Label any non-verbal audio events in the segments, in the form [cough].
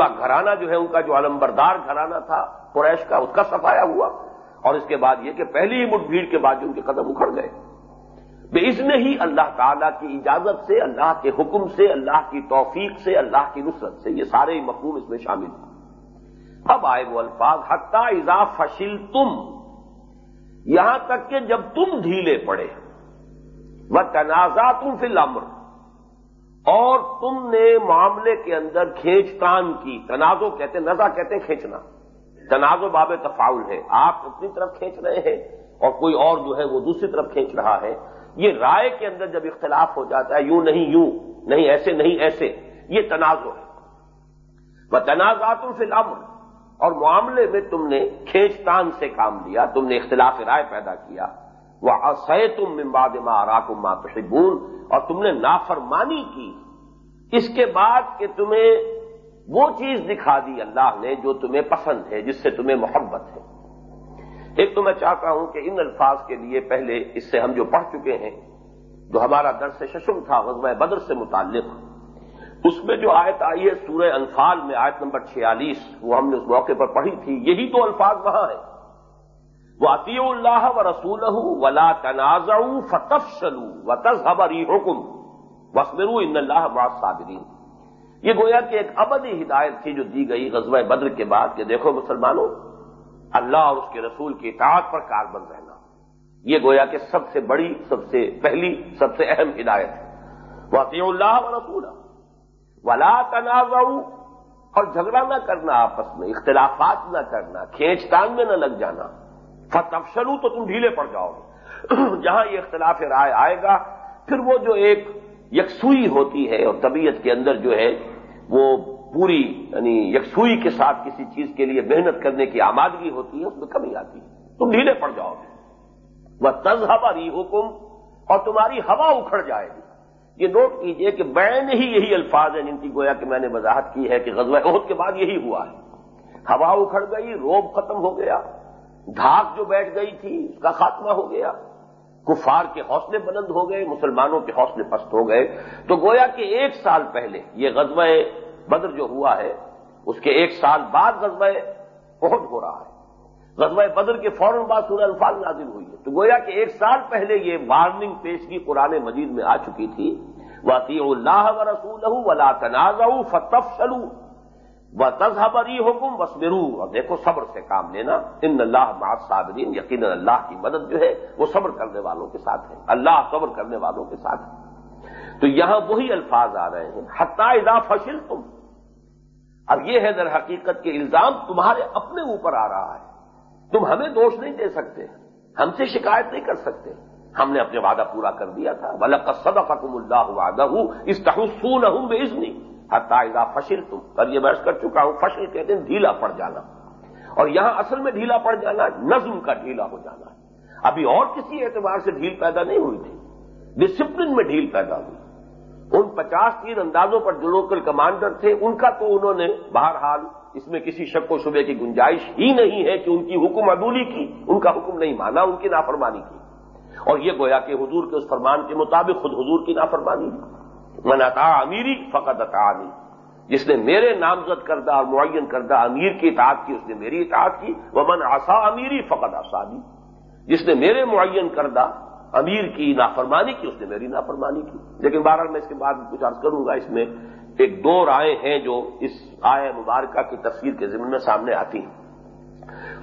پورا گھرانہ جو ہے ان کا جو علمبردار گھرانہ تھا قریش کا، اس کا صفایا ہوا۔ اور اس کے بعد یہ کہ پہلی ہی مٹ بھیڑ کے بعد جو ان کے قدم اکھڑ گئے۔ بے نے ہی اللہ تعالی کی اجازت سے، اللہ کے حکم سے، اللہ کی توفیق سے، اللہ کی نصرت سے یہ سارے مقوم اس میں شامل ہیں اب آئے وہ الفاظ حتہ اضا فشل تم یہاں تک کہ جب تم ڈھیلے پڑے۔ وہ تنازع تم فی الامر اور تم نے معاملے کے اندر کھینچ تان کی۔ تنازع کہتے نزا کہتے ہیں کھینچنا۔ تنازع باب تفاول ہے۔ آپ اپنی طرف کھینچ رہے ہیں اور کوئی اور جو ہے وہ دوسری طرف کھینچ رہا ہے۔ یہ رائے کے اندر جب اختلاف ہو جاتا ہے، یوں نہیں یوں، نہیں ایسے نہیں ایسے، یہ تنازع ہے۔ وہ تنازعات فی الامر اور معاملے میں تم نے کھینچ تان سے کام لیا، تم نے اختلاف رائے پیدا کیا۔ وہ اصح تم ممباد ماں راکم تحبون۔ اور تم نے نافرمانی کی۔ اس کے بعد کہ تمہیں وہ چیز دکھا دی اللہ نے جو تمہیں پسند ہے، جس سے تمہیں محبت ہے۔ ایک تو میں چاہتا ہوں کہ ان الفاظ کے لیے پہلے اس سے ہم جو پڑھ چکے ہیں، جو ہمارا درس ششم تھا، غزوہ بدر سے متعلق، اس میں جو آیت آئی ہے سورہ انفال میں، آیت نمبر چھیالیس، وہ ہم نے اس موقع پر پڑھی تھی۔ یہی تو الفاظ وہاں ہیں۔ وہ عطی اللہ و رسول ولا تنازع فتف شلو و تذہبری حکم وسمرو ان اللہ صابرین یہ گویا کہ ایک ابدی ہدایت تھی جو دی گئی غزوہ بدر کے بعد کہ دیکھو مسلمانوں، اللہ اور اس کے رسول کی اطاعت پر کاربند رہنا۔ یہ گویا کہ سب سے بڑی، سب سے پہلی، سب سے اہم ہدایت ہے۔ وہ اللہ و رسول ولا تنازع اور جھگڑا نہ کرنا آپس میں، اختلافات نہ کرنا، کھینچ تان میں نہ لگ جانا۔ فتفشلو تو تم ڈھیلے پڑ جاؤ گے۔ [clears throat] جہاں یہ اختلاف رائے آئے گا، پھر وہ جو ایک یکسوئی ہوتی ہے اور طبیعت کے اندر جو ہے، وہ پوری یعنی یکسوئی کے ساتھ کسی چیز کے لیے محنت کرنے کی آمادگی ہوتی ہے، اس میں کمی آتی ہے۔ تم ڈھیلے پڑ جاؤ گے۔ وہ تزہبا ری حکم اور تمہاری ہوا اکھڑ جائے گی۔ یہ نوٹ کیجیے کہ بین ہی یہی الفاظ ہیں جن کی گویا کہ میں نے وضاحت کی ہے کہ غزوہ عہد کے بعد یہی ہوا ہے۔ ہوا اکھڑ گئی، روب ختم ہو گیا۔ دھاک جو بیٹھ گئی تھی، اس کا خاتمہ ہو گیا۔ کفار کے حوصلے بلند ہو گئے، مسلمانوں کے حوصلے پست ہو گئے۔ تو گویا کہ ایک سال پہلے یہ غزوہ بدر جو ہوا ہے، اس کے ایک سال بعد غزوہ عہد ہو رہا ہے۔ غزوہ بدر کے فوراً بعد سورہ الفاظ نازل ہوئی ہے۔ تو گویا کہ ایک سال پہلے یہ وارننگ پیش کی قرآن مجید میں آ چکی تھی واطی اللہ و رسول ولا تنازع فتف شلو و تذہبری حکم وسمرو اور دیکھو، صبر سے کام لینا۔ ان اللہ معاذ صابرین یقین اللہ کی مدد جو ہے، وہ صبر کرنے والوں کے ساتھ ہے۔ اللہ صبر کرنے والوں کے ساتھ ہے۔ تو یہاں وہی الفاظ آ رہے ہیں۔ حتہ اذا فشل تم اب یہ ہے در حقیقت کے الزام تمہارے اپنے اوپر آ رہا ہے۔ تم ہمیں دوش نہیں دے سکتے۔ ہم سے شکایت نہیں کر سکتے۔ ہم نے اپنے وعدہ پورا کر دیا تھا۔ بلک صدق حکم اللہ وعدہ ہوں اس تحسون ہوں بے حتائزہ فشل تم کر یہ بحث کر چکا ہوں، فشل کہتے ہیں ڈھیلا پڑ جانا۔ اور یہاں اصل میں ڈھیلا پڑ جانا، نظم کا ڈھیلا ہو جانا۔ ابھی اور کسی اعتبار سے ڈھیل پیدا نہیں ہوئی تھی۔ ڈسپلن میں ڈھیل پیدا ہوئی۔ ان پچاس تین اندازوں پر جو لوکل کمانڈر تھے، ان کا تو انہوں نے بہرحال اس میں کسی شک و شبے کی گنجائش ہی نہیں ہے کہ ان کی حکم عدولی کی، ان کا حکم نہیں مانا، ان کی نافرمانی کی۔ اور یہ گویا کہ حضور کے اس فرمان کے مطابق خود حضور کی نافرمانی من عطا امیری فقط عطا امیر جس نے میرے نامزد کردہ اور معین کردہ امیر کی اطاعت کی، اس نے میری اطاعت کی۔ وہ من آسا امیری فقط آسانی جس نے میرے معین کردہ امیر کی نافرمانی کی، اس نے میری نافرمانی کی۔ لیکن بہرحال میں اس کے بعد کچھ عرض کروں گا، اس میں ایک دو رائے ہیں جو اس آئے مبارکہ کی تفسیر کے ذمن میں سامنے آتی ہیں۔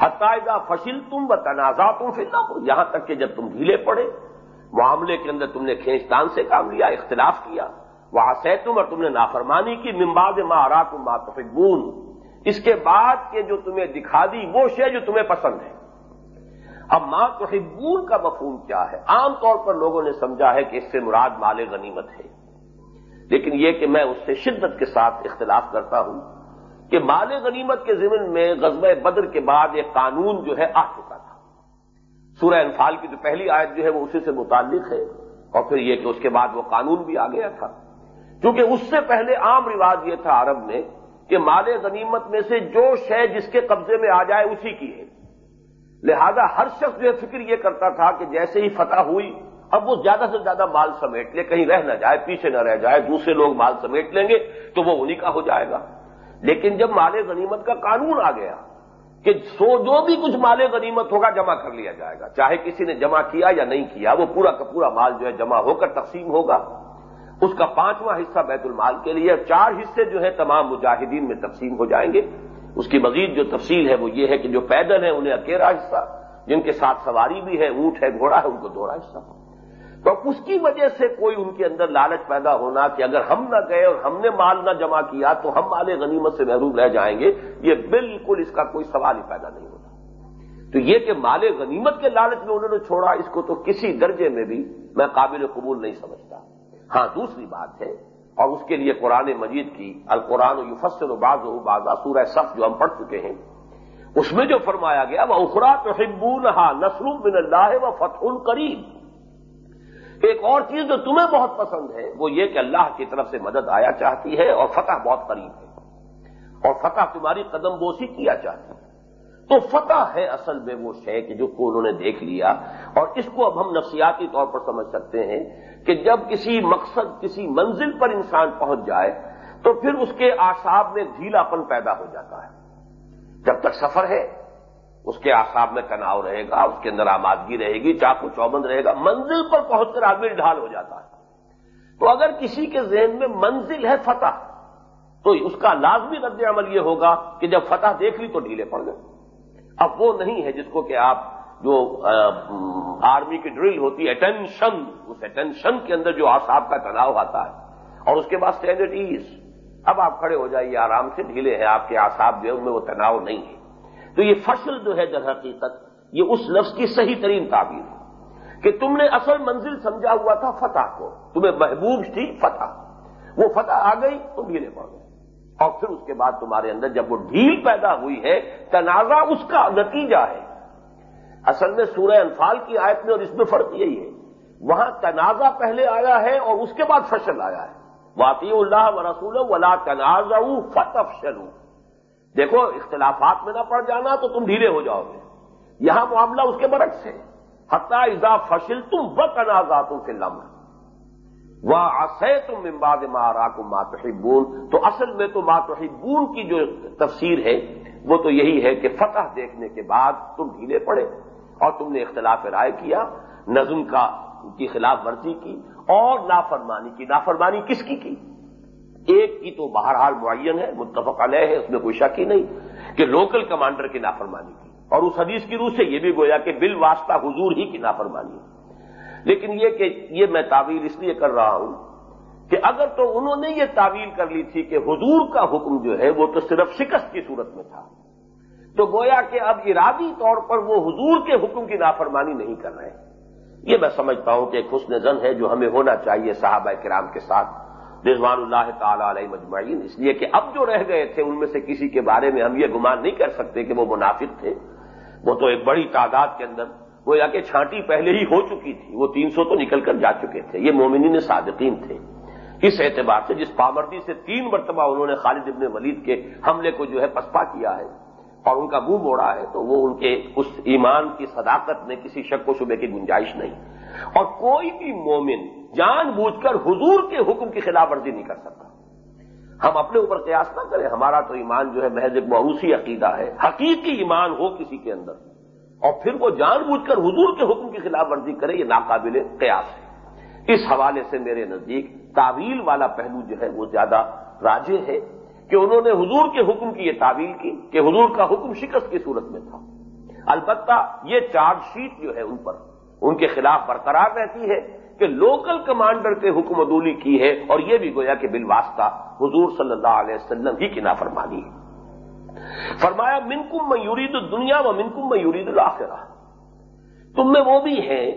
حتائدہ فصل تم و تنازع تم پھر یہاں تک کہ جب تم ڈھیلے پڑے معاملے کے اندر تم نے کھینچتان سے کام لیا، اختلاف کیا۔ وہاں سے تم اور تم نے نافرمانی کی۔ ممباد مارا تم ماتفگون اس کے بعد کے جو تمہیں دکھا دی، وہ شے جو تمہیں پسند ہے۔ اب ماں تو کا مفہوم کیا ہے؟ عام طور پر لوگوں نے سمجھا ہے کہ اس سے مراد مال غنیمت ہے۔ لیکن یہ کہ میں اس سے شدت کے ساتھ اختلاف کرتا ہوں کہ مال غنیمت کے ضمن میں غزب بدر کے بعد ایک قانون جو ہے آ چکا تھا۔ سورہ انفال کی جو پہلی آیت جو ہے وہ اسی سے متعلق ہے۔ اور پھر یہ کہ اس کے بعد وہ قانون بھی آ گیا تھا۔ کیونکہ اس سے پہلے عام رواج یہ تھا عرب میں کہ مال غنیمت میں سے جو شے جس کے قبضے میں آ جائے اسی کی ہے۔ لہذا ہر شخص جو فکر یہ کرتا تھا کہ جیسے ہی فتح ہوئی، اب وہ زیادہ سے زیادہ مال سمیٹ لے، کہیں رہ نہ جائے، پیچھے نہ رہ جائے، دوسرے لوگ مال سمیٹ لیں گے تو وہ انہیں کا ہو جائے گا۔ لیکن جب مال غنیمت کا قانون آ گیا کہ سو جو بھی کچھ مال غنیمت ہوگا جمع کر لیا جائے گا۔ چاہے کسی نے جمع کیا یا نہیں کیا، وہ پورا کا پورا مال جو ہے جمع ہو کر تقسیم ہوگا۔ اس کا پانچواں حصہ بیت المال کے لیے، چار حصے جو ہے تمام مجاہدین میں تقسیم ہو جائیں گے۔ اس کی مزید جو تفصیل ہے وہ یہ ہے کہ جو پیدل ہیں انہیں اکیرا حصہ، جن کے ساتھ سواری بھی ہے، اونٹ ہے، گھوڑا ہے، ان کو دوہرا حصہ۔ تو اس کی وجہ سے کوئی ان کے اندر لالچ پیدا ہونا کہ اگر ہم نہ گئے اور ہم نے مال نہ جمع کیا تو ہم مال غنیمت سے محروم رہ جائیں گے، یہ بالکل اس کا کوئی سوال ہی پیدا نہیں ہوتا۔ تو یہ کہ مال غنیمت کے لالچ میں انہوں نے چھوڑا، اس کو تو کسی درجے میں بھی میں قابل قبول نہیں سمجھتا۔ ہاں دوسری بات ہے، اور اس کے لیے قرآن مجید کی القرآن و باز و بازا سورہ سخت جو ہم پڑھ چکے ہیں، اس میں جو فرمایا گیا وہ اخرا تو نسر بن اللہ و فتح القریب ایک اور چیز جو تمہیں بہت پسند ہے، وہ یہ کہ اللہ کی طرف سے مدد آیا چاہتی ہے اور فتح بہت قریب ہے۔ اور فتح تمہاری قدم بوسی کیا چاہتی ہے۔ تو فتح ہے اصل میں وہ شے کہ جو کو انہوں نے دیکھ لیا۔ اور اس کو اب ہم نفسیاتی طور پر سمجھ سکتے ہیں کہ جب کسی مقصد، کسی منزل پر انسان پہنچ جائے، تو پھر اس کے آساب میں ڈھیلاپن پیدا ہو جاتا ہے۔ جب تک سفر ہے اس کے آساب میں تناؤ رہے گا، اس کے اندر آمادگی رہے گی، چاقو چوبند رہے گا، منزل پر پہنچ کر آدمی ڈھال ہو جاتا ہے۔ تو اگر کسی کے ذہن میں منزل ہے فتح، تو اس کا لازمی رد عمل یہ ہوگا کہ جب فتح دیکھ لی تو ڈھیلے پڑ گئے۔ اب وہ نہیں ہے جس کو کہ آپ جو آرمی کی ڈرل ہوتی ہے اٹینشن اس اٹینشن کے اندر جو آساب کا تناؤ آتا ہے۔ اور اس کے بعد اسٹینڈرڈ ایز اب آپ کھڑے ہو جائیے، آرام سے ڈھیلے ہیں، آپ کے آساب جو ہے ان میں وہ تناؤ نہیں ہے۔ تو یہ فصل جو ہے در حقیقت، یہ اس لفظ کی صحیح ترین تعبیر ہے کہ تم نے اصل منزل سمجھا ہوا تھا فتح کو، تمہیں محبوب تھی فتح۔ وہ فتح آ گئی تو ڈھیلے پڑ گئے۔ اور پھر اس کے بعد تمہارے اندر جب وہ ڈھیل پیدا ہوئی ہے تنازع اس کا نتیجہ ہے۔ اصل میں سورہ انفال کی آیت میں اور اس میں فرق یہی ہے۔ وہاں تنازع پہلے آیا ہے اور اس کے بعد فصل آیا ہے۔ واقعی اللہ و رسول ولا تنازع فتح شروع دیکھو، اختلافات میں نہ پڑ جانا تو تم ڈھیلے ہو جاؤ گے۔ یہاں معاملہ اس کے برعکس ہے۔ حتہ اضا فصل تم و تنازعاتوں سے وہ آسے تم امباد مارا کو ماتحبون تو اصل میں تو ماتحبون کی جو تفسیر ہے، وہ تو یہی ہے کہ فتح دیکھنے کے بعد تم ڈھیلے پڑے اور تم نے اختلاف رائے کیا، نظم کا کی خلاف ورزی کی اور نافرمانی کی۔ نافرمانی کس کی کی؟ ایک کی تو بہرحال معین ہے، متفق علیہ ہے، اس میں کوئی شک ہی نہیں کہ لوکل کمانڈر کی نافرمانی کی۔ اور اس حدیث کی روح سے یہ بھی گویا کہ بل واسطہ حضور ہی کی نافرمانی لیکن یہ کہ یہ میں تعویل اس لیے کر رہا ہوں کہ اگر تو انہوں نے یہ تعویل کر لی تھی کہ حضور کا حکم جو ہے وہ تو صرف شکست کی صورت میں تھا۔ تو گویا کہ اب ارادی طور پر وہ حضور کے حکم کی نافرمانی نہیں کر رہے۔ یہ میں سمجھتا ہوں کہ ایک حسن زن ہے جو ہمیں ہونا چاہیے صحابہ کرام کے ساتھ۔ رضوان اللہ تعالی علیہ مجمعین۔ اس لیے کہ اب جو رہ گئے تھے، ان میں سے کسی کے بارے میں ہم یہ گمان نہیں کر سکتے کہ وہ منافق تھے۔ وہ تو ایک بڑی تعداد کے اندر وہ یا کہ چھانٹی پہلے ہی ہو چکی تھی۔ وہ تین سو تو نکل کر جا چکے تھے۔ یہ مومنین صادقین تھے۔ اس اعتبار سے جس پابندی سے تین مرتبہ انہوں نے خالد ابن ولید کے حملے کو جو ہے پسپا کیا ہے اور ان کا منہ موڑا ہے، تو وہ ان کے اس ایمان کی صداقت میں کسی شک و شبے کی گنجائش نہیں۔ اور کوئی بھی مومن جان بوجھ کر حضور کے حکم کی خلاف ورزی نہیں کر سکتا۔ ہم اپنے اوپر قیاس نہ کریں، ہمارا تو ایمان جو ہے محض ایک موروثی عقیدہ ہے، حقیقی ایمان ہو کسی کے اندر۔ اور پھر وہ جان بوجھ کر حضور کے حکم کی خلاف ورزی کرے، یہ ناقابل قیاس ہے۔ اس حوالے سے میرے نزدیک تعویل والا پہلو جو ہے وہ زیادہ راجے ہے کہ انہوں نے حضور کے حکم کی یہ تعویل کی کہ حضور کا حکم شکست کی صورت میں تھا۔ البتہ یہ چارج شیٹ جو ہے ان پر ان کے خلاف برقرار رہتی ہے کہ لوکل کمانڈر کے حکم عدولی کی ہے اور یہ بھی گویا کہ بالواسطہ حضور صلی اللہ علیہ وسلم ہی کی نافرمانی ہے۔ فرمایا، منکم میں یورید دنیا و منکم میں یورید الآخرہ تم میں وہ بھی ہیں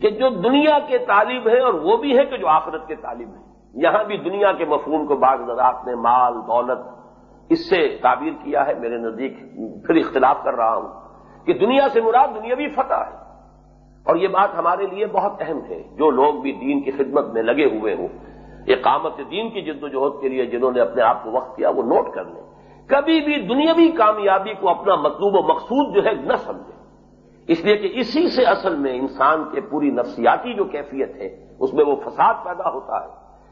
کہ جو دنیا کے طالب ہیں اور وہ بھی ہے کہ جو آخرت کے طالب ہیں۔ یہاں بھی دنیا کے مفہوم کو بعض نظرات نے مال، دولت، اس سے تعبیر کیا ہے۔ میرے نزدیک پھر اختلاف کر رہا ہوں کہ دنیا سے مراد دنیاوی فتح ہے۔ اور یہ بات ہمارے لیے بہت اہم ہے۔ جو لوگ بھی دین کی خدمت میں لگے ہوئے ہوں، اقامت دین کی جد و جہد کے لیے جنہوں نے اپنے آپ کو وقت کیا، وہ نوٹ کر لیں۔ کبھی بھی دنیاوی کامیابی کو اپنا مطلوب و مقصود جو ہے نہ سمجھے اس لیے کہ اسی سے اصل میں انسان کے پوری نفسیاتی جو کیفیت ہے، اس میں وہ فساد پیدا ہوتا ہے۔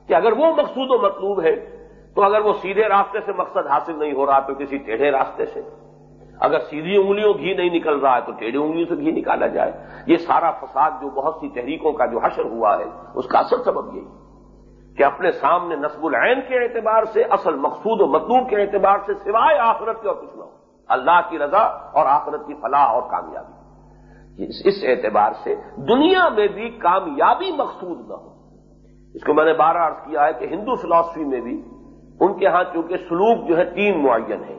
کہ اگر وہ مقصود و مطلوب ہے، تو اگر وہ سیدھے راستے سے مقصد حاصل نہیں ہو رہا، تو کسی ٹیڑھے راستے سے۔ اگر سیدھی انگلیوں گھی نہیں نکل رہا ہے تو ٹیڑھی انگلیوں سے گھی نکالا جائے۔ یہ سارا فساد جو بہت سی تحریکوں کا جو حشر ہوا ہے، اس کا اصل سبب یہی کہ اپنے سامنے نصب العین کے اعتبار سے، اصل مقصود و مطلوب کے اعتبار سے سوائے آخرت کے اور کچھ نہ ہو۔ اللہ کی رضا اور آخرت کی فلاح اور کامیابی۔ اس اعتبار سے دنیا میں بھی کامیابی مقصود نہ ہو۔ اس کو میں نے بارہ عرض کیا ہے کہ ہندو فلاسفی میں بھی ان کے ہاں چونکہ سلوک جو ہے تین معین ہے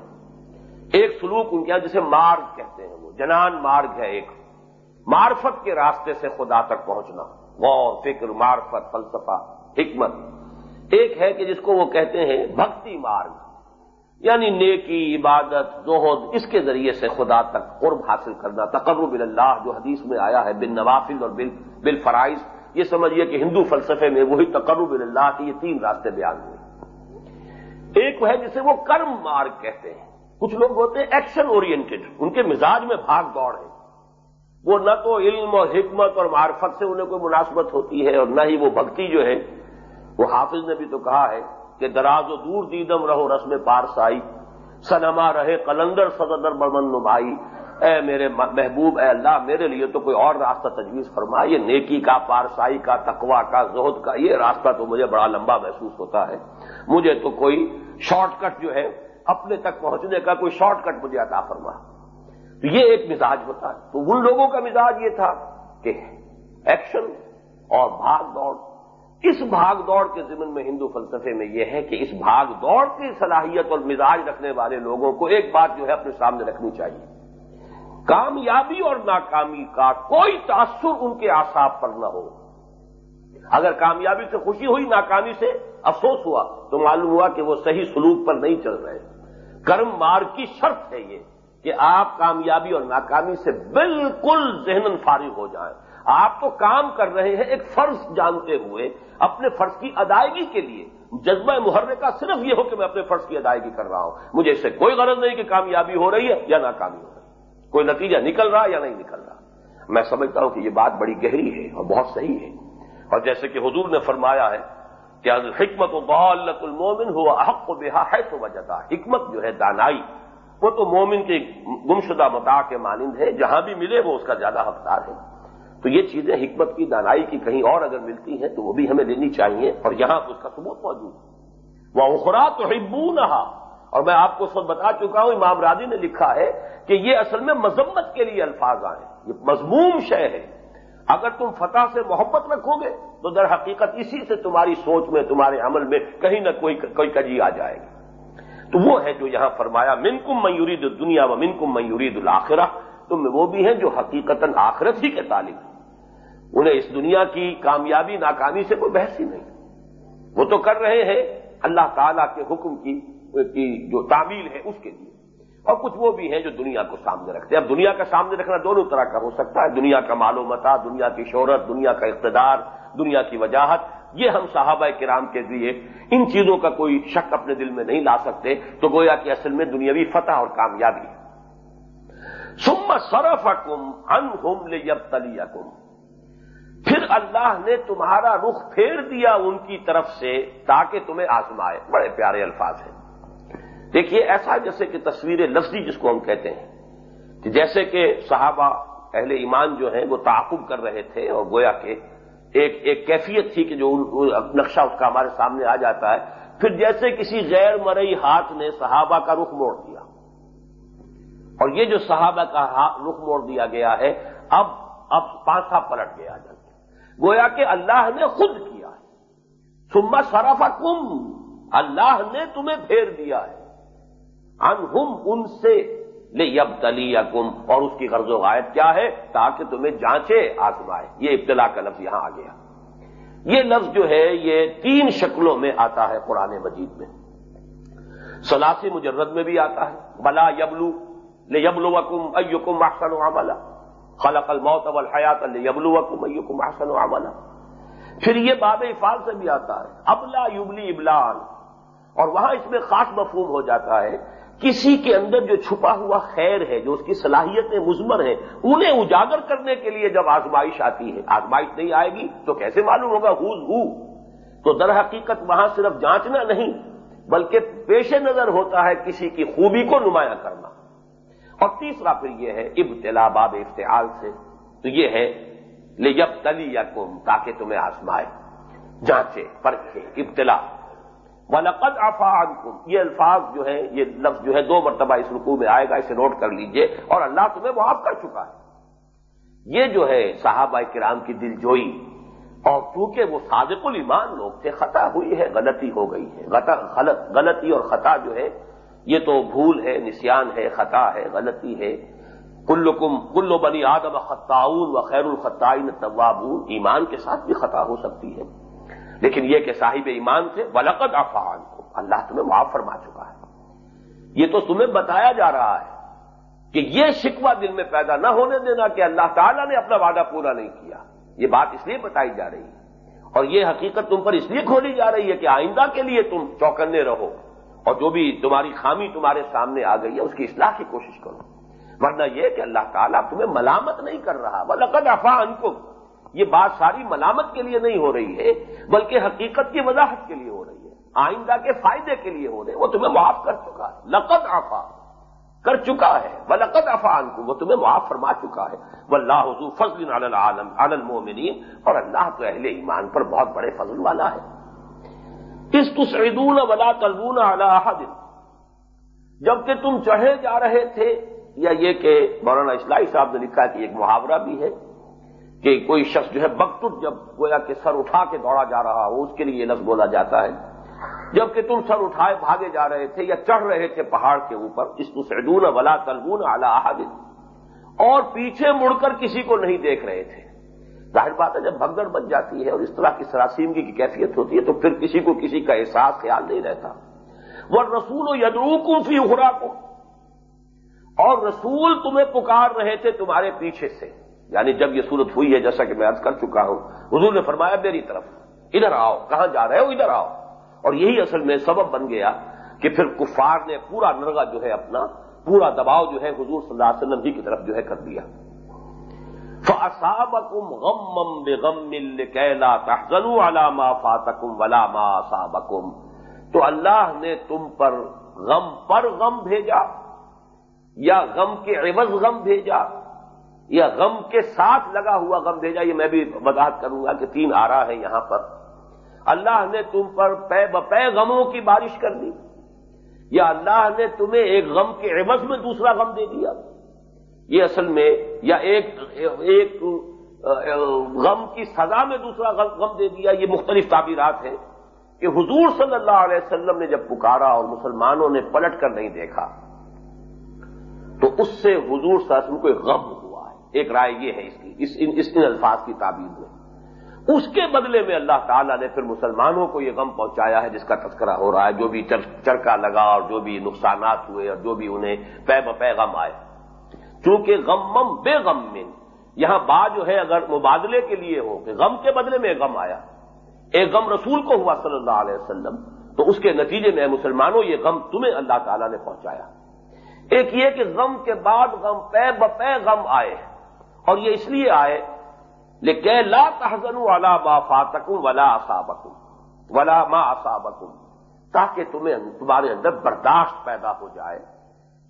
ایک سلوک ان کے جسے مارگ کہتے ہیں وہ، جنان مارگ ہے ایک۔ معرفت کے راستے سے خدا تک پہنچنا، غور، فکر، معرفت، فلسفہ، حکمت۔ ایک ہے کہ جس کو وہ کہتے ہیں بھکتی مارگ یعنی نیکی، عبادت، زہد، اس کے ذریعے سے خدا تک قرب حاصل کرنا، تقرب اللہ جو حدیث میں آیا ہے، بن نوافل اور بل بل فرائض۔ یہ سمجھیے کہ ہندو فلسفے میں وہی تقرب اللہ کے یہ تین راستے بیان ہوئے۔ ایک ہے جسے وہ کرم مارگ کہتے ہیں۔ کچھ لوگ ہوتے ہیں ایکشن اورینٹڈ ان کے مزاج میں بھاگ دوڑ ہے۔ وہ نہ تو علم اور حکمت اور معرفت سے انہیں کوئی مناسبت ہوتی ہے اور نہ ہی وہ بھکتی جو ہے۔ وہ حافظ نے بھی تو کہا ہے کہ دراز و دور دیدم رہو رسم پارسائی۔ سنما رہے قلندر صدر برمن بھائی اے میرے محبوب، اے اللہ، میرے لیے تو کوئی اور راستہ تجویز فرما یہ نیکی کا، پارسائی کا تقوا کا، زہد کا، یہ راستہ تو مجھے بڑا لمبا محسوس ہوتا ہے۔ مجھے تو کوئی شارٹ کٹ جو ہے اپنے تک پہنچنے کا کوئی شارٹ کٹ مجھے عطا فرما۔ تو یہ ایک مزاج ہوتا۔ ہے تو ان لوگوں کا مزاج یہ تھا کہ ایکشن اور بھاگ دوڑ۔ اس بھاگ دوڑ کے ضمن میں ہندو فلسفے میں یہ ہے کہ اس بھاگ دوڑ کی صلاحیت اور مزاج رکھنے والے لوگوں کو ایک بات جو ہے اپنے سامنے رکھنی چاہیے۔ کامیابی اور ناکامی کا کوئی تاثر ان کے آساب پر نہ ہو۔ اگر کامیابی سے خوشی ہوئی، ناکامی سے افسوس ہوا، تو معلوم ہوا کہ وہ صحیح سلوک پر نہیں چل رہے۔ کرم مار کی شرط ہے یہ کہ آپ کامیابی اور ناکامی سے بالکل ذہن فارغ ہو جائیں۔ آپ تو کام کر رہے ہیں ایک فرض جانتے ہوئے، اپنے فرض کی ادائیگی کے لیے۔ جذبہ محرے کا صرف یہ ہو کہ میں اپنے فرض کی ادائیگی کر رہا ہوں۔ مجھے اس سے کوئی غرض نہیں کہ کامیابی ہو رہی ہے یا ناکامی ہو رہی ہے۔ کوئی نتیجہ نکل رہا یا نہیں نکل رہا۔ میں سمجھتا ہوں کہ یہ بات بڑی گہری ہے اور بہت صحیح ہے۔ اور جیسے کہ حضور نے فرمایا ہے کہ حکمت و بالت المومن ہوا حق و بحا ہے تو وجہ حکمت جو ہے دانائی۔ وہ تو مومن کے گمشدہ متا کے مانند ہے، جہاں بھی ملے وہ اس کا زیادہ حقدار ہے۔ تو یہ چیزیں حکمت کی، دانائی کی کہیں اور اگر ملتی ہیں تو وہ بھی ہمیں لینی چاہیے۔ اور یہاں اس کا ثبوت موجود ہے۔ وہ اخرا تو ہبو اور میں آپ کو اس وقت بتا چکا ہوں، امام راضی نے لکھا ہے کہ یہ اصل میں مذمت کے لیے الفاظ آئے یہ مضموم شے ہے۔ اگر تم فتح سے محبت رکھو گے تو در حقیقت اسی سے تمہاری سوچ میں، تمہارے عمل میں کہیں نہ کوئی کوئی کجی آ جائے گی۔ تو وہ ہے جو یہاں فرمایا من کم میورید دنیا و من کم میورید الآخرہ تم وہ بھی ہیں جو حقیقت آخرت ہی کے تعلق ہیں۔ انہیں اس دنیا کی کامیابی، ناکامی سے کوئی بحث ہی نہیں۔ وہ تو کر رہے ہیں اللہ تعالی کے حکم کی کی جو تعمیل ہے اس کے لیے۔ اور کچھ وہ بھی ہیں جو دنیا کو سامنے رکھتے ہیں۔ اب دنیا کا سامنے رکھنا دونوں طرح کا ہو سکتا ہے۔ دنیا کا معلومتا دنیا کی شہرت، دنیا کا اقتدار، دنیا کی وجاہت، یہ ہم صحابہ کرام کے لیے ان چیزوں کا کوئی شک اپنے دل میں نہیں لا سکتے۔ تو گویا کہ اصل میں دنیاوی فتح اور کامیابی۔ ہے سم سرف اکم ان ہوم لے تلی پھر اللہ نے تمہارا رخ پھیر دیا ان کی طرف سے تاکہ تمہیں آزمائے۔ بڑے پیارے الفاظ ہیں۔ دیکھیے ایسا جیسے کہ تصویر لفظی جس کو ہم کہتے ہیں کہ جیسے کہ صحابہ اہل ایمان جو ہیں وہ تعاقب کر رہے تھے اور گویا کہ ایک ایک کیفیت تھی کہ جو نقشہ اس کا ہمارے سامنے آ جاتا ہے، پھر جیسے کسی غیر مرئی ہاتھ نے صحابہ کا رخ موڑ دیا۔ اور یہ جو صحابہ کا رخ موڑ دیا گیا ہے، اب اب پانسا پلٹ گیا جب گویا کہ اللہ نے خود کیا ہے۔ سما سرافا کم اللہ نے تمہیں پھیر دیا ہے۔ انہم ان سے لے یب تلی کم اور اس کی غرض و غائب کیا ہے؟ تاکہ تمہیں جانچے آزمائے۔ یہ ابتلا کا لفظ یہاں آ گیا۔ یہ لفظ جو ہے، یہ تین شکلوں میں آتا ہے قرآن مجید میں۔ سلاسی مجرد میں بھی آتا ہے۔ بلا یبلو لے یبلو وکم ایکم احسن و عملہ خلق الموت والحیات لیبلوکم ایکم احسن عملا۔ پھر یہ باب افعال سے بھی آتا ہے۔ ابلا یبلی ابلان۔ اور وہاں اس میں خاص مفہوم ہو جاتا ہے کسی کے اندر جو چھپا ہوا خیر ہے، جو اس کی صلاحیتیں مزمر ہیں، انہیں اجاگر کرنے کے لیے جب آزمائش آتی ہے، آزمائش نہیں آئے گی تو کیسے معلوم ہوگا ہوز ہو تو در حقیقت وہاں صرف جانچنا نہیں، بلکہ پیش نظر ہوتا ہے کسی کی خوبی کو نمایاں کرنا۔ اور تیسرا پھر یہ ہے، ابتلا باب افتعال سے۔ تو یہ ہے لے جب تلی یا کم تاکہ تمہیں آسمائے جانچے پرکھے ابتلا۔ ولقد افا یہ الفاظ جو ہے، یہ لفظ جو ہے، دو مرتبہ اس رکوع میں آئے گا، اسے نوٹ کر لیجیے اور اللہ تمہیں معاف کر چکا ہے۔ یہ جو ہے صحابہ کرام کی دل جوئی اور چونکہ وہ صادق الایمان لوگ تھے، خطا ہوئی ہے، غلطی ہو گئی ہے۔ غلطی اور خطا جو ہے، یہ تو بھول ہے، نسیان ہے، خطا ہے، غلطی ہے۔ کل کم کل بنی آدم خطاون و خیر الخطائن طوابون ایمان کے ساتھ بھی خطا ہو سکتی ہے۔ لیکن یہ کہ صاحب ایمان سے ولقد افعان کو اللہ تمہیں معاف فرما چکا ہے۔ یہ تو تمہیں بتایا جا رہا ہے کہ یہ شکوہ دل میں پیدا نہ ہونے دینا کہ اللہ تعالیٰ نے اپنا وعدہ پورا نہیں کیا۔ یہ بات اس لیے بتائی جا رہی ہے۔ اور یہ حقیقت تم پر اس لیے کھولی جا رہی ہے کہ آئندہ کے لیے تم چوکنے رہو۔ اور جو بھی تمہاری خامی تمہارے سامنے آ گئی ہے، اس کی اصلاح کی کوشش کرو۔ ورنہ یہ کہ اللہ تعالیٰ تمہیں ملامت نہیں کر رہا۔ ولقد افا انکم یہ بات ساری ملامت کے لیے نہیں ہو رہی ہے، بلکہ حقیقت کی وضاحت کے لیے ہو رہی ہے۔ آئندہ کے فائدے کے لیے ہو رہے وہ تمہیں معاف کر چکا ہے۔ لقد آفا کر چکا ہے۔ وہ لقد افان کو وہ تمہیں معاف فرما چکا ہے۔ وہ اللہ حضو فضل عالم عالم اور اللہ تو اہل ایمان پر بہت بڑے فضل والا ہے۔ اس تسعدون ولا تلبون علی جبکہ تم چڑھے جا رہے تھے، یا یہ کہ مولانا اسلائی صاحب نے لکھا کہ ایک محاورہ بھی ہے۔ کہ کوئی شخص جو ہے بکتٹ جب گویا کہ سر اٹھا کے دوڑا جا رہا ہو، اس کے لیے یہ لفظ بولا جاتا ہے۔ جبکہ تم سر اٹھائے بھاگے جا رہے تھے یا چڑھ رہے تھے پہاڑ کے اوپر اس کو سعدون ولا تلبون اعلی اور پیچھے مڑ کر کسی کو نہیں دیکھ رہے تھے۔ ظاہر بات ہے، جب بھگدڑ بن جاتی ہے اور اس طرح کی سراسیمگی کی کیفیت ہوتی ہے تو پھر کسی کو کسی کا احساس خیال نہیں رہتا۔ وہ رسول و یدرو فی خورا کو اور رسول تمہیں پکار رہے تھے تمہارے پیچھے سے۔ یعنی جب یہ صورت ہوئی ہے، جیسا کہ میں عرض کر چکا ہوں، حضور نے فرمایا، میری طرف ادھر آؤ، کہاں جا رہے ہو؟ ادھر آؤ۔ اور یہی اصل میں سبب بن گیا کہ پھر کفار نے پورا نرگا جو ہے، اپنا پورا دباؤ جو ہے، حضور صلی اللہ علیہ وسلم ہی کی طرف جو ہے، کر دیا۔ فَأَصَابَكُمْ غَمَّمْ بِغَمِّ لِكَيْلَا تَحْزَنُوا عَلَى مَا فَاتَكُمْ وَلَا مَا أَصَابَكُمْ۔ تو اللہ نے تم پر غم پر غم بھیجا، یا غم کے عوض غم بھیجا۔ یا غم کے ساتھ لگا ہوا غم بھیجا یہ میں بھی وضاحت کروں گا کہ تین آ رہا ہے یہاں پر۔ اللہ نے تم پر پے بپے غموں کی بارش کر دی۔ یا اللہ نے تمہیں ایک غم کے عوض میں دوسرا غم دے دیا۔ یہ اصل میں یا ایک ایک غم کی سزا میں دوسرا غم دے دیا۔ یہ مختلف تعبیرات ہیں کہ حضور صلی اللہ علیہ وسلم نے جب پکارا اور مسلمانوں نے پلٹ کر نہیں دیکھا، تو اس سے حضور صلی اللہ علیہ وسلم کو ایک غم ہوا۔ ایک رائے یہ ہے اس کی، اس ان الفاظ کی تعبیر میں۔ اس کے بدلے میں اللہ تعالیٰ نے پھر مسلمانوں کو یہ غم پہنچایا ہے، جس کا تذکرہ ہو رہا ہے، جو بھی چرکا لگا اور جو بھی نقصانات ہوئے اور جو بھی انہیں پے بپے غم آئے۔ چونکہ غم بے غم من یہاں بات جو ہے اگر مبادلے کے لیے ہو، کہ غم کے بدلے میں غم آیا۔ ایک غم رسول کو ہوا صلی اللہ علیہ وسلم، تو اس کے نتیجے میں مسلمانوں یہ غم تمہیں اللہ تعالیٰ نے پہنچایا۔ ایک یہ کہ غم کے بعد غم پے بپے غم آئے۔ اور یہ اس لیے آئے لیکن لا تحزن والا ما فاتکم ولا اصابکم، ولا ما اصابکم، تاکہ تمہیں تمہارے اندر برداشت پیدا ہو جائے۔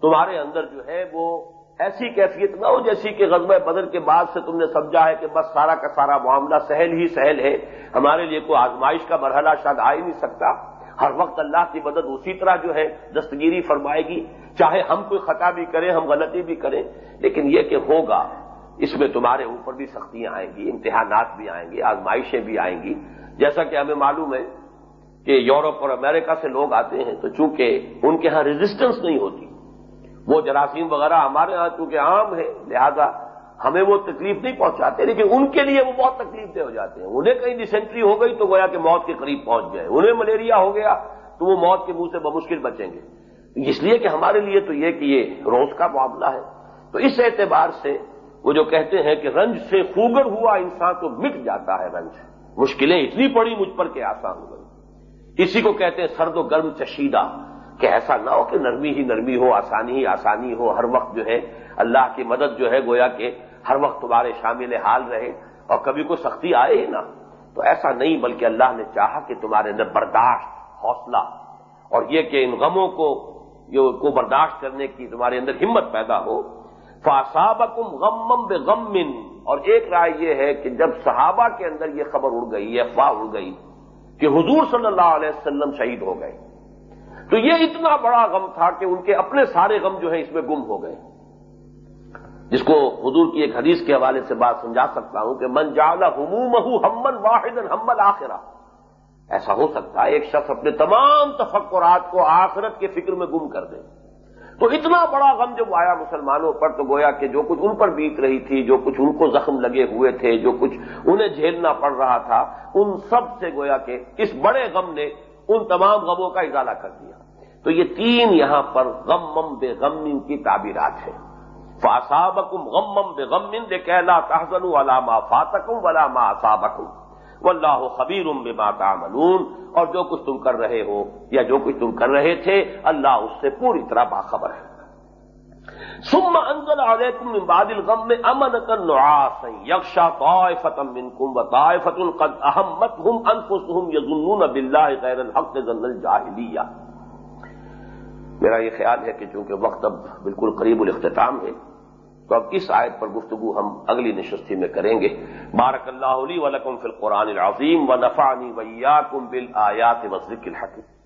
تمہارے اندر جو ہے وہ ایسی کیفیت نہ ہو جیسی کہ غزب بدر کے بعد سے تم نے سمجھا ہے کہ بس سارا کا سارا معاملہ سہل ہی سہل ہے۔ ہمارے لیے کوئی آزمائش کا مرحلہ شاید آ ہی نہیں سکتا۔ ہر وقت اللہ کی مدد اسی طرح جو ہے دستگیری فرمائے گی۔ چاہے ہم کوئی خطا بھی کریں، ہم غلطی بھی کریں، لیکن یہ کہ ہوگا۔ اس میں تمہارے اوپر بھی سختیاں آئیں گی، امتحانات بھی آئیں گی، آزمائشیں بھی آئیں گی۔ جیسا کہ ہمیں معلوم ہے کہ یورپ اور امریکہ سے لوگ آتے ہیں تو چونکہ ان کے ہاں ریزسٹنس نہیں ہوتی، وہ جراثیم وغیرہ ہمارے ہاں چونکہ عام ہے، لہذا ہمیں وہ تکلیف نہیں پہنچاتے، لیکن ان کے لیے وہ بہت تکلیف دہ ہو جاتے ہیں۔ انہیں کہیں ڈسینٹری ہو گئی تو گویا کہ موت کے قریب پہنچ گئے۔ انہیں ملیریا ہو گیا تو وہ موت کے منہ سے بمشکل بچیں گے۔ اس لیے کہ ہمارے لیے تو یہ کہ یہ روز کا معاملہ ہے۔ تو اس اعتبار سے وہ جو کہتے ہیں کہ رنج سے خوگر ہوا انسان تو مٹ جاتا ہے رنج۔ مشکلیں اتنی پڑی مجھ پر کہ آسان ہو گئی۔ اسی کو کہتے ہیں سرد و گرم چشیدہ، کہ ایسا نہ ہو کہ نرمی ہی نرمی ہو، آسانی ہی آسانی ہو، ہر وقت جو ہے اللہ کی مدد جو ہے گویا کہ ہر وقت تمہارے شامل حال رہے اور کبھی کوئی سختی آئے ہی نہ۔ تو ایسا نہیں بلکہ اللہ نے چاہا کہ تمہارے اندر برداشت، حوصلہ اور یہ کہ ان غموں کو کو برداشت کرنے کی تمہارے اندر ہمت پیدا ہو۔ فاسابکم غمم بے غمن اور ایک رائے یہ ہے کہ جب صحابہ کے اندر یہ خبر اڑ گئی، یہ افواہ اڑ گئی کہ حضور صلی اللہ علیہ وسلم شہید ہو گئے۔ تو یہ اتنا بڑا غم تھا کہ ان کے اپنے سارے غم جو ہیں اس میں گم ہو گئے۔ جس کو حضور کی ایک حدیث کے حوالے سے بات سمجھا سکتا ہوں کہ من جالا ہموم ہمن واحد ہمل آخرا ایسا ہو سکتا ہے ایک شخص اپنے تمام تفکرات کو آخرت کے فکر میں گم کر دے۔ تو اتنا بڑا غم جب آیا مسلمانوں پر تو گویا کہ جو کچھ ان پر بیت رہی تھی، جو کچھ ان کو زخم لگے ہوئے تھے، جو کچھ انہیں جھیلنا پڑ رہا تھا، ان سب سے گویا کہ اس بڑے غم نے ان تمام غموں کا اضالہ کر دیا۔ تو یہ تین یہاں پر غم مم بے غم کی تعبیرات ہیں۔ فاسابکم غم بے غم دے کہلا تحزن والا ما فاتکم ولا ما اصابکم واللہ خبیر بما تعملون اور جو کچھ تم کر رہے ہو یا جو کچھ تم کر رہے تھے اللہ اس سے پوری طرح باخبر ہے۔ ثم انزل علیکم من بعد الغم امنتا نعاسا یغشا طائفة منکم وطائفة قد اهمتهم انفسهم يظنون بالله غیر الحق ظن الجاہلیہ۔ میرا یہ خیال ہے کہ چونکہ وقت اب بالکل قریب الاختتام ہے تو اب اس آیت پر گفتگو ہم اگلی نشستی میں کریں گے۔ بارک اللہ علی ولکم فی القرآن العظیم و نفانی ویاکم بالآیات و ذکر الحکیم۔